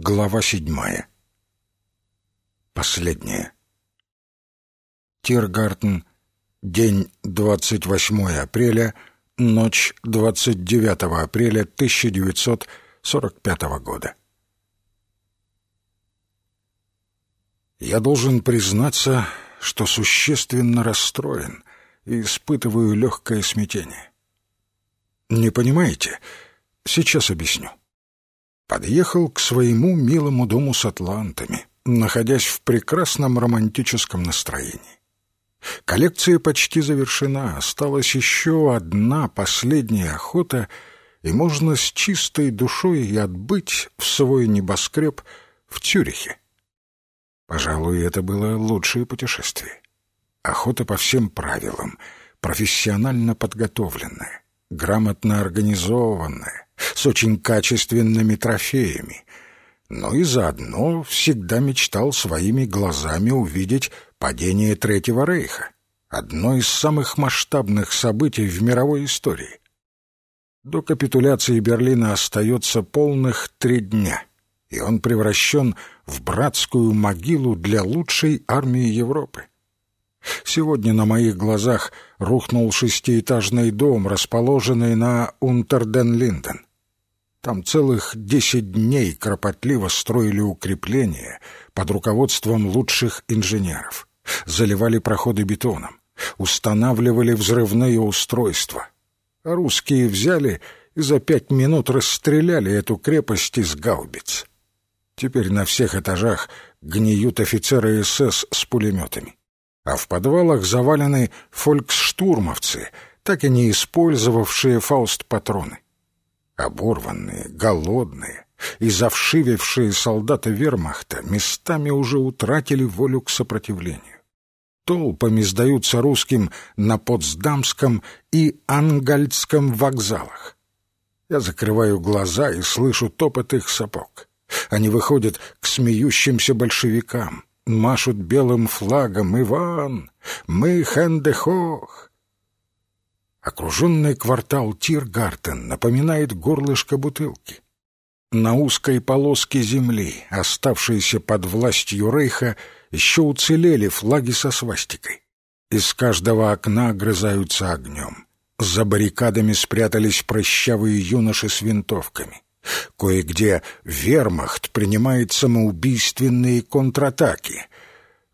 Глава седьмая. Последняя. Тиргартен. День 28 апреля. Ночь 29 апреля 1945 года. Я должен признаться, что существенно расстроен и испытываю легкое смятение. Не понимаете? Сейчас объясню подъехал к своему милому дому с атлантами, находясь в прекрасном романтическом настроении. Коллекция почти завершена, осталась еще одна последняя охота, и можно с чистой душой и отбыть в свой небоскреб в Цюрихе. Пожалуй, это было лучшее путешествие. Охота по всем правилам, профессионально подготовленная, грамотно организованная, с очень качественными трофеями, но и заодно всегда мечтал своими глазами увидеть падение Третьего Рейха, одно из самых масштабных событий в мировой истории. До капитуляции Берлина остается полных три дня, и он превращен в братскую могилу для лучшей армии Европы. Сегодня на моих глазах рухнул шестиэтажный дом, расположенный на Унтерден-Линден. Там целых десять дней кропотливо строили укрепления под руководством лучших инженеров, заливали проходы бетоном, устанавливали взрывные устройства. А русские взяли и за пять минут расстреляли эту крепость из гаубиц. Теперь на всех этажах гниют офицеры СС с пулеметами, а в подвалах завалены фольксштурмовцы, так и не использовавшие фауст-патроны. Оборванные, голодные и завшивившие солдаты вермахта местами уже утратили волю к сопротивлению. Толпами сдаются русским на Потсдамском и Ангальдском вокзалах. Я закрываю глаза и слышу топот их сапог. Они выходят к смеющимся большевикам, машут белым флагом «Иван! Мы Хендехох!» Окруженный квартал Тиргартен напоминает горлышко бутылки. На узкой полоске земли, оставшейся под властью Рейха, еще уцелели флаги со свастикой. Из каждого окна грызаются огнем. За баррикадами спрятались прыщавые юноши с винтовками. Кое-где вермахт принимает самоубийственные контратаки.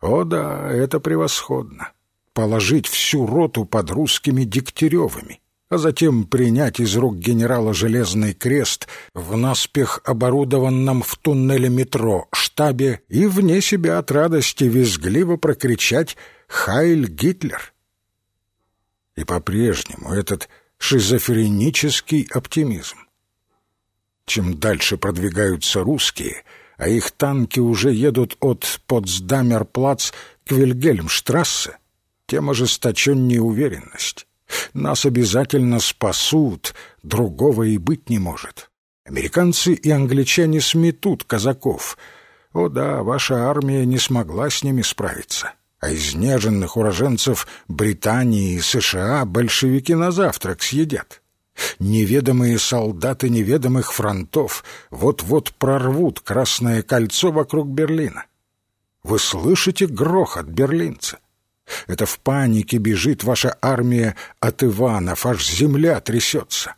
О да, это превосходно положить всю роту под русскими Дегтяревыми, а затем принять из рук генерала Железный Крест в наспех оборудованном в туннеле метро штабе и вне себя от радости визгливо прокричать «Хайль Гитлер!». И по-прежнему этот шизофренический оптимизм. Чем дальше продвигаются русские, а их танки уже едут от Потсдамерплац к Вильгельмштрассе, тем ожесточеннее уверенность. Нас обязательно спасут, другого и быть не может. Американцы и англичане сметут казаков. О да, ваша армия не смогла с ними справиться. А изнеженных уроженцев Британии и США большевики на завтрак съедят. Неведомые солдаты неведомых фронтов вот-вот прорвут Красное кольцо вокруг Берлина. Вы слышите грохот берлинца? Это в панике бежит ваша армия от Иванов, аж земля трясется.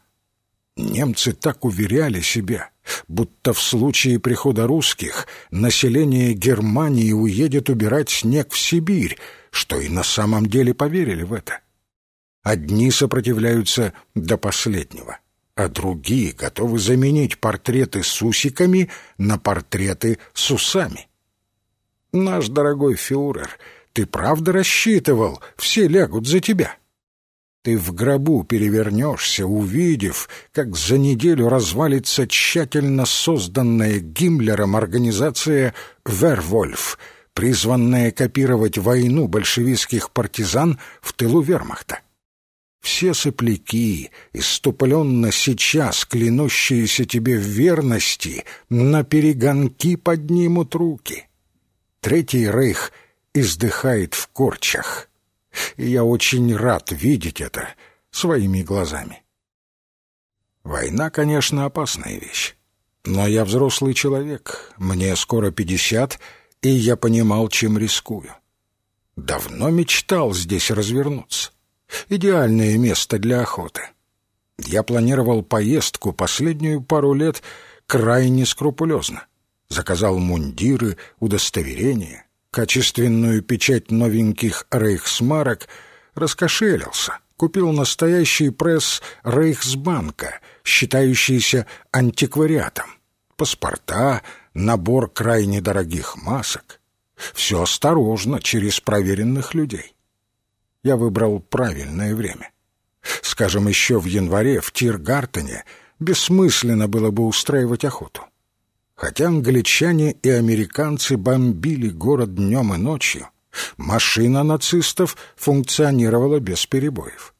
Немцы так уверяли себя, будто в случае прихода русских население Германии уедет убирать снег в Сибирь, что и на самом деле поверили в это. Одни сопротивляются до последнего, а другие готовы заменить портреты с усиками на портреты с усами. Наш дорогой фюрер — ты правда рассчитывал, все лягут за тебя? Ты в гробу перевернешься, увидев, как за неделю развалится тщательно созданная Гиммлером организация «Вервольф», призванная копировать войну большевистских партизан в тылу вермахта. Все сопляки, иступленно сейчас клянущиеся тебе в верности, на перегонки поднимут руки. Третий рейх — издыхает в корчах. И я очень рад видеть это своими глазами. Война, конечно, опасная вещь. Но я взрослый человек, мне скоро пятьдесят, и я понимал, чем рискую. Давно мечтал здесь развернуться. Идеальное место для охоты. Я планировал поездку последнюю пару лет крайне скрупулезно. Заказал мундиры, удостоверения, качественную печать новеньких рейхсмарок, раскошелился, купил настоящий пресс Рейхсбанка, считающийся антиквариатом, паспорта, набор крайне дорогих масок. Все осторожно, через проверенных людей. Я выбрал правильное время. Скажем, еще в январе в Тиргартене бессмысленно было бы устраивать охоту. Хотя англичане и американцы бомбили город днем и ночью, машина нацистов функционировала без перебоев.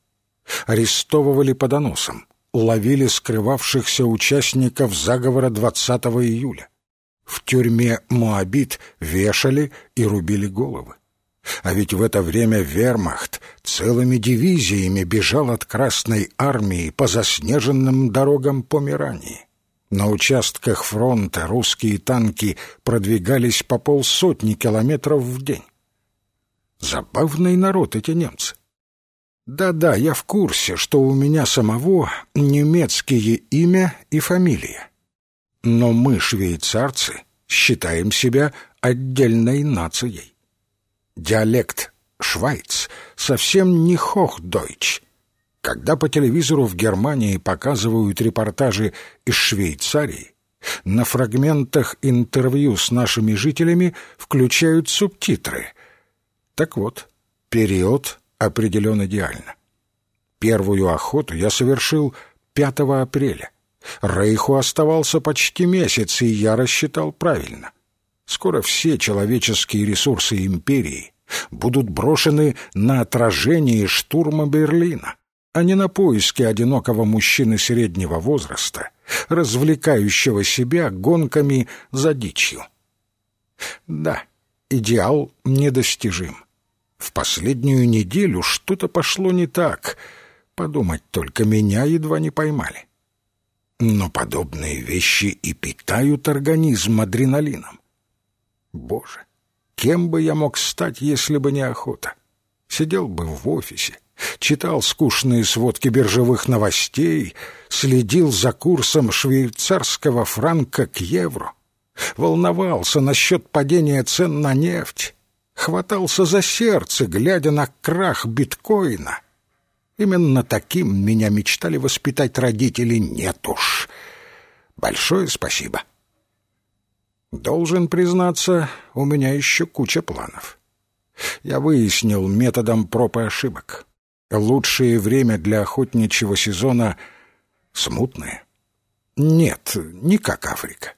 Арестовывали по доносам, ловили скрывавшихся участников заговора 20 июля. В тюрьме Моабит вешали и рубили головы. А ведь в это время вермахт целыми дивизиями бежал от Красной Армии по заснеженным дорогам Померании. На участках фронта русские танки продвигались по полсотни километров в день. Забавный народ эти немцы. Да-да, я в курсе, что у меня самого немецкие имя и фамилия. Но мы, швейцарцы, считаем себя отдельной нацией. Диалект Швайц совсем не хохдойч. Когда по телевизору в Германии показывают репортажи из Швейцарии, на фрагментах интервью с нашими жителями включают субтитры. Так вот, период определен идеально. Первую охоту я совершил 5 апреля. Рейху оставался почти месяц, и я рассчитал правильно. Скоро все человеческие ресурсы империи будут брошены на отражение штурма Берлина, а не на поиски одинокого мужчины среднего возраста, развлекающего себя гонками за дичью. Да, идеал недостижим. В последнюю неделю что-то пошло не так. Подумать только, меня едва не поймали. Но подобные вещи и питают организм адреналином. Боже, кем бы я мог стать, если бы не охота? Сидел бы в офисе, читал скучные сводки биржевых новостей, следил за курсом швейцарского франка к евро, волновался насчет падения цен на нефть, хватался за сердце, глядя на крах биткоина. Именно таким меня мечтали воспитать родители, нет уж. Большое спасибо. Должен признаться, у меня еще куча планов. Я выяснил методом проб и ошибок. Лучшее время для охотничьего сезона — смутное. Нет, не как Африка.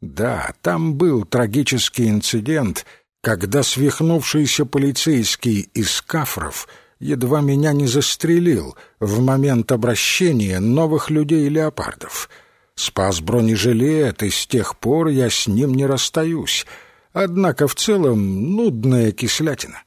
Да, там был трагический инцидент, когда свихнувшийся полицейский из Кафров едва меня не застрелил в момент обращения новых людей-леопардов — Спас бронежилет, и с тех пор я с ним не расстаюсь. Однако в целом нудная кислятина.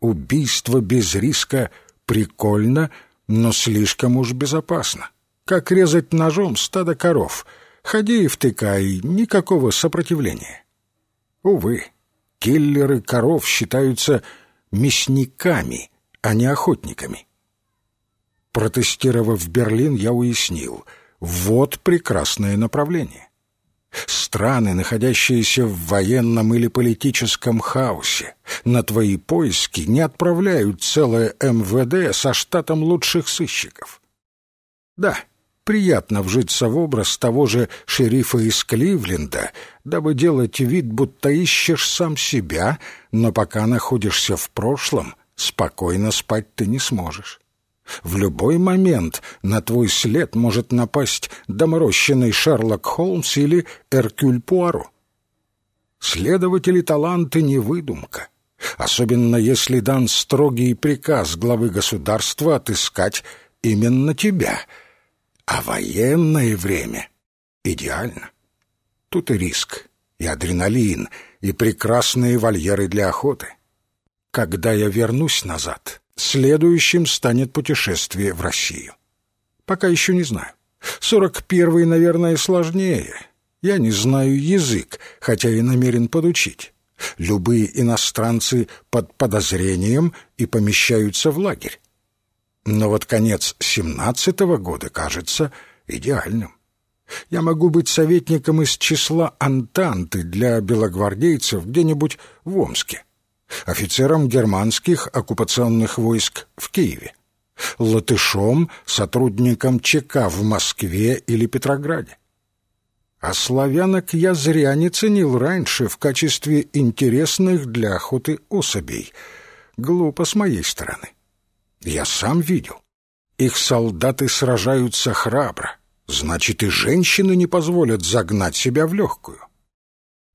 Убийство без риска прикольно, но слишком уж безопасно. Как резать ножом стадо коров. Ходи и втыкай, никакого сопротивления. Увы, киллеры коров считаются мясниками, а не охотниками. Протестировав Берлин, я уяснил — вот прекрасное направление. Страны, находящиеся в военном или политическом хаосе, на твои поиски не отправляют целое МВД со штатом лучших сыщиков. Да, приятно вжиться в образ того же шерифа из Кливленда, дабы делать вид, будто ищешь сам себя, но пока находишься в прошлом, спокойно спать ты не сможешь. В любой момент на твой след может напасть доморощенный Шерлок Холмс или Эркюль Пуаро. Следователи таланты не выдумка, особенно если дан строгий приказ главы государства отыскать именно тебя. А военное время идеально. Тут и риск, и адреналин, и прекрасные вольеры для охоты. Когда я вернусь назад, Следующим станет путешествие в Россию. Пока еще не знаю. Сорок первый, наверное, сложнее. Я не знаю язык, хотя и намерен подучить. Любые иностранцы под подозрением и помещаются в лагерь. Но вот конец семнадцатого года кажется идеальным. Я могу быть советником из числа антанты для белогвардейцев где-нибудь в Омске, офицером германских оккупационных войск в Киеве, латышом, сотрудником ЧК в Москве или Петрограде. А славянок я зря не ценил раньше в качестве интересных для охоты особей. Глупо с моей стороны. Я сам видел. Их солдаты сражаются храбро. Значит, и женщины не позволят загнать себя в легкую.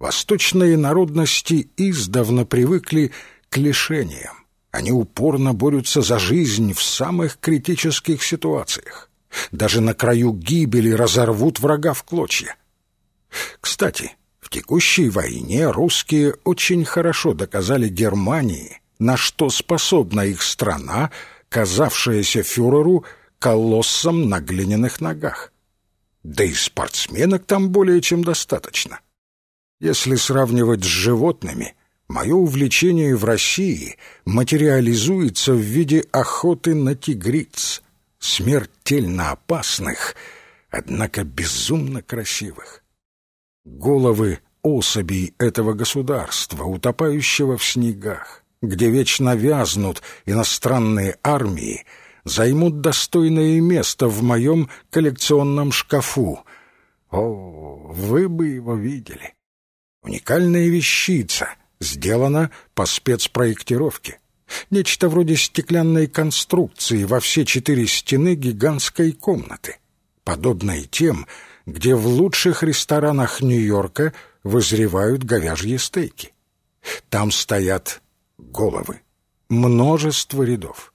Восточные народности издавна привыкли к лишениям. Они упорно борются за жизнь в самых критических ситуациях. Даже на краю гибели разорвут врага в клочья. Кстати, в текущей войне русские очень хорошо доказали Германии, на что способна их страна, казавшаяся фюреру колоссом на глиняных ногах. Да и спортсменок там более чем достаточно. Если сравнивать с животными, мое увлечение в России материализуется в виде охоты на тигриц, смертельно опасных, однако безумно красивых. Головы особей этого государства, утопающего в снегах, где вечно вязнут иностранные армии, займут достойное место в моем коллекционном шкафу. О, вы бы его видели! Уникальная вещица, сделана по спецпроектировке. Нечто вроде стеклянной конструкции во все четыре стены гигантской комнаты, подобной тем, где в лучших ресторанах Нью-Йорка вызревают говяжьи стейки. Там стоят головы. Множество рядов.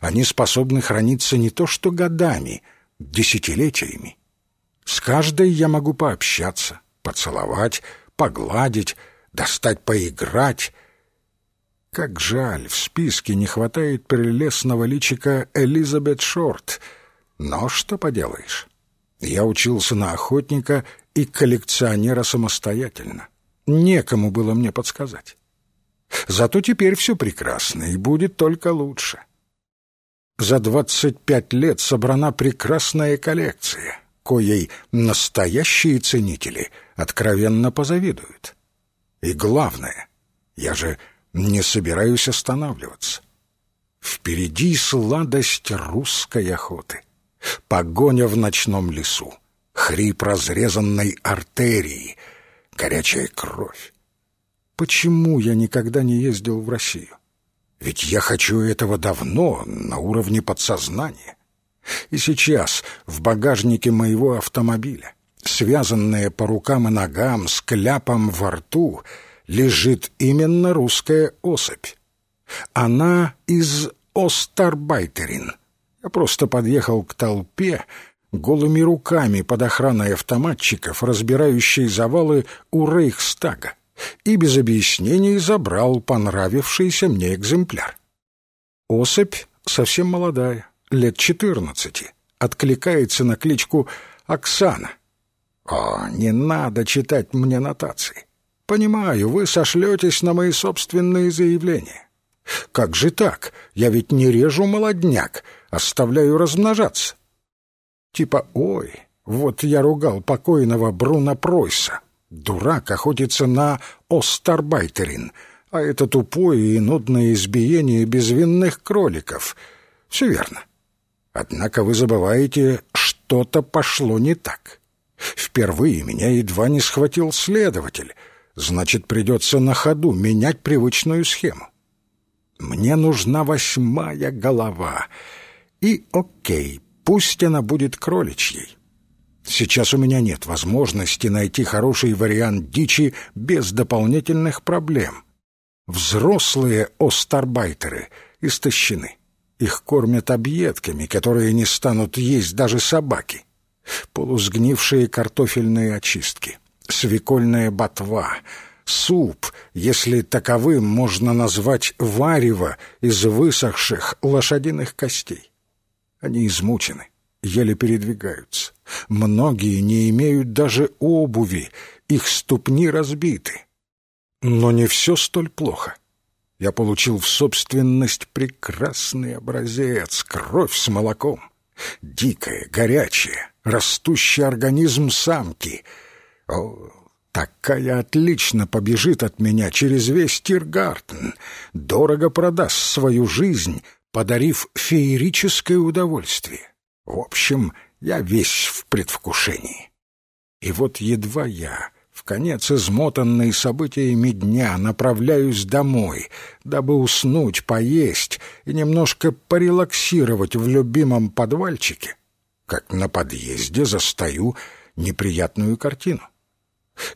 Они способны храниться не то что годами, десятилетиями. С каждой я могу пообщаться, поцеловать, погладить, достать поиграть. Как жаль, в списке не хватает прелестного личика Элизабет Шорт. Но что поделаешь? Я учился на охотника и коллекционера самостоятельно. Некому было мне подсказать. Зато теперь все прекрасно и будет только лучше. За двадцать пять лет собрана прекрасная коллекция, коей настоящие ценители откровенно позавидуют. И главное, я же не собираюсь останавливаться. Впереди сладость русской охоты, погоня в ночном лесу, хрип разрезанной артерии, горячая кровь, Почему я никогда не ездил в Россию? Ведь я хочу этого давно, на уровне подсознания. И сейчас в багажнике моего автомобиля, связанная по рукам и ногам, с кляпом во рту, лежит именно русская особь. Она из Остарбайтерин. Я просто подъехал к толпе, голыми руками под охраной автоматчиков, разбирающей завалы у Рейхстага и без объяснений забрал понравившийся мне экземпляр. Особь совсем молодая, лет четырнадцати, откликается на кличку Оксана. О, не надо читать мне нотации. Понимаю, вы сошлетесь на мои собственные заявления. Как же так? Я ведь не режу молодняк, оставляю размножаться. Типа, ой, вот я ругал покойного Бруна Пройса. Дурак охотится на Остарбайтерин, а это тупое и нудное избиение безвинных кроликов. Все верно. Однако вы забываете, что-то пошло не так. Впервые меня едва не схватил следователь. Значит, придется на ходу менять привычную схему. Мне нужна восьмая голова. И окей, пусть она будет кроличьей. Сейчас у меня нет возможности найти хороший вариант дичи без дополнительных проблем. Взрослые остарбайтеры истощены. Их кормят объедками, которые не станут есть даже собаки. Полусгнившие картофельные очистки, свекольная ботва, суп, если таковым можно назвать варево из высохших лошадиных костей. Они измучены еле передвигаются. Многие не имеют даже обуви, их ступни разбиты. Но не все столь плохо. Я получил в собственность прекрасный образец, кровь с молоком. Дикая, горячая, растущий организм самки. О, такая отлично побежит от меня через весь Тиргартен, дорого продаст свою жизнь, подарив феерическое удовольствие. В общем, я весь в предвкушении. И вот едва я конец измотанный событиями дня направляюсь домой, дабы уснуть, поесть и немножко порелаксировать в любимом подвальчике, как на подъезде застаю неприятную картину.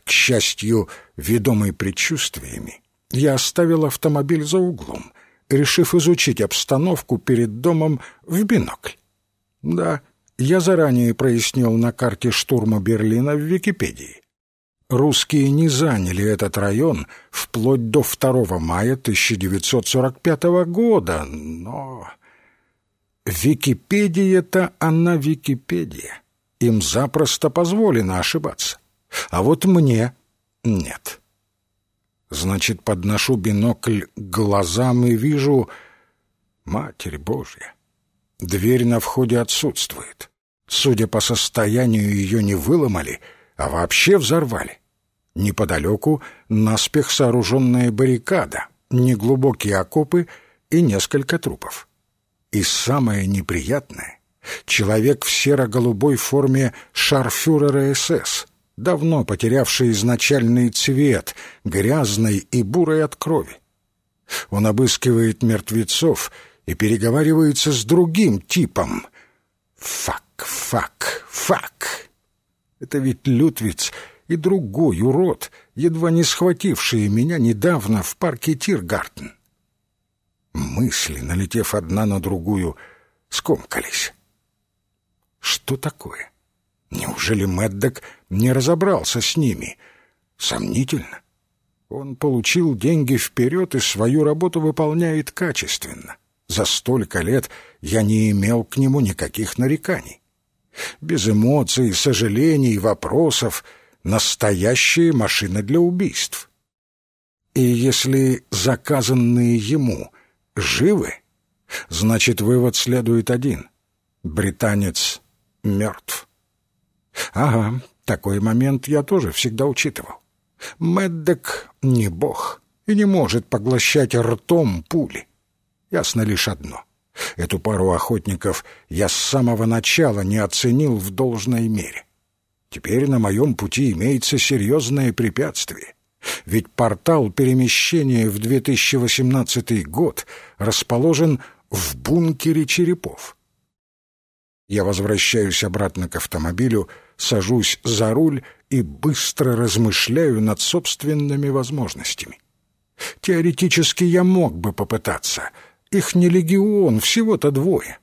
К счастью, ведомый предчувствиями, я оставил автомобиль за углом, решив изучить обстановку перед домом в бинокль. Да, я заранее прояснил на карте штурма Берлина в Википедии русские не заняли этот район вплоть до 2 мая 1945 года, но... Википедия-то она Википедия. Им запросто позволено ошибаться. А вот мне нет. Значит, подношу бинокль к глазам и вижу... Матерь Божья! Дверь на входе отсутствует. Судя по состоянию, ее не выломали, а вообще взорвали. Неподалеку наспех сооруженная баррикада, неглубокие окопы и несколько трупов. И самое неприятное — человек в серо-голубой форме шарфюрера СС, давно потерявший изначальный цвет, грязный и бурый от крови. Он обыскивает мертвецов и переговаривается с другим типом. «Фак, фак, фак!» Это ведь Лютвиц — и другой урод, едва не схвативший меня недавно в парке Тиргартен. Мысли, налетев одна на другую, скомкались. Что такое? Неужели Мэддок не разобрался с ними? Сомнительно. Он получил деньги вперед и свою работу выполняет качественно. За столько лет я не имел к нему никаких нареканий. Без эмоций, сожалений, вопросов — настоящая машина для убийств. И если заказанные ему живы, значит, вывод следует один. Британец мертв. Ага, такой момент я тоже всегда учитывал. Мэддок не бог и не может поглощать ртом пули. Ясно лишь одно. Эту пару охотников я с самого начала не оценил в должной мере. Теперь на моем пути имеется серьезное препятствие. Ведь портал перемещения в 2018 год расположен в бункере черепов. Я возвращаюсь обратно к автомобилю, сажусь за руль и быстро размышляю над собственными возможностями. Теоретически я мог бы попытаться. Их не легион, всего-то двое.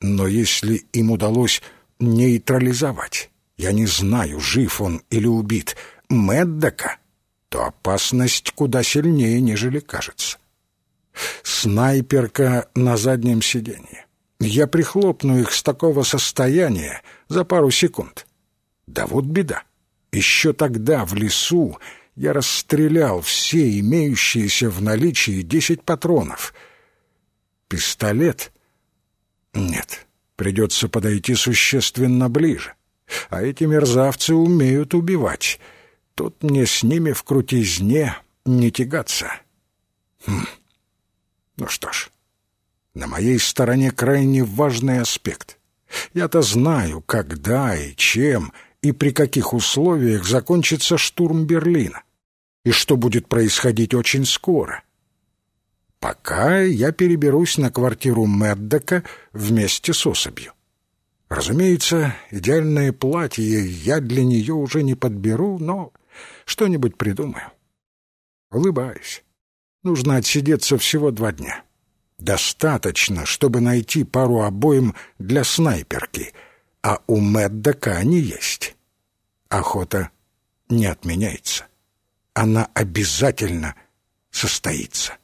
Но если им удалось нейтрализовать я не знаю, жив он или убит, Меддока, то опасность куда сильнее, нежели кажется. Снайперка на заднем сиденье. Я прихлопну их с такого состояния за пару секунд. Да вот беда. Еще тогда в лесу я расстрелял все имеющиеся в наличии десять патронов. Пистолет? Нет, придется подойти существенно ближе. А эти мерзавцы умеют убивать. Тут мне с ними в крутизне не тягаться. Хм. Ну что ж, на моей стороне крайне важный аспект. Я-то знаю, когда и чем и при каких условиях закончится штурм Берлина, и что будет происходить очень скоро. Пока я переберусь на квартиру Меддока вместе с особью. Разумеется, идеальное платье я для нее уже не подберу, но что-нибудь придумаю. Улыбаюсь. Нужно отсидеться всего два дня. Достаточно, чтобы найти пару обоим для снайперки, а у Мэддока они есть. Охота не отменяется. Она обязательно состоится.